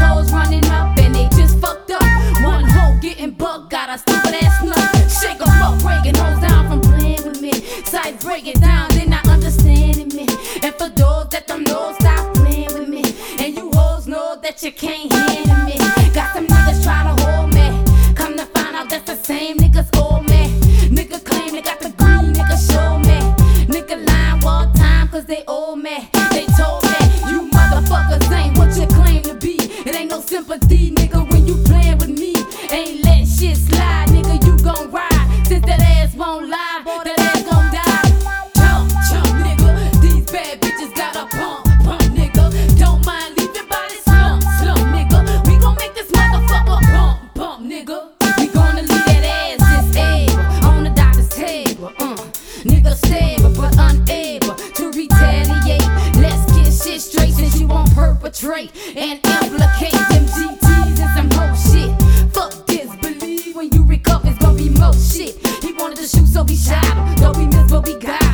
Hoes running up and they just fucked up. One hoe getting bucked, got a stupid ass nut. Shake a fuck, breaking hoes down from playing with me. Sides breaking down, they not understanding me. And for those that don't know, stop playing with me. And you hoes know that you can't handle me. Got some niggas trying to hold me. Come to find out that's the same niggas old me. Nigga claim they got the green, nigga show me. Nigga lying all time, cause they old me. They told me, you motherfuckers ain't what you claim to be. It ain't no sympathy, nigga, when you playing with me. Ain't let shit slide, nigga, you gon' ride. Since that ass won't lie, that ass gon' die. Chump, chump, nigga. These bad bitches got a pump, pump, nigga. Don't mind leaving body slump, slump, nigga. We gon' make this motherfucker pump, pump, nigga. We gonna leave that ass disabled on the doctor's table. Uh. Nigga stable but unable to retaliate. Let's get shit straight since you won't perpetrate and Don't we miss, we got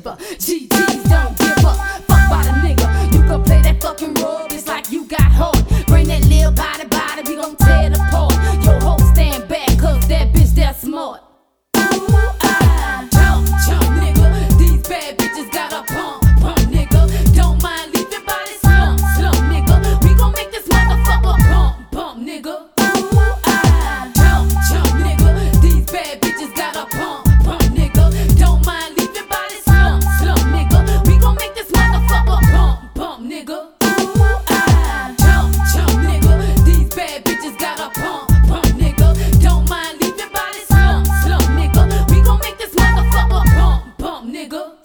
pas. Si go.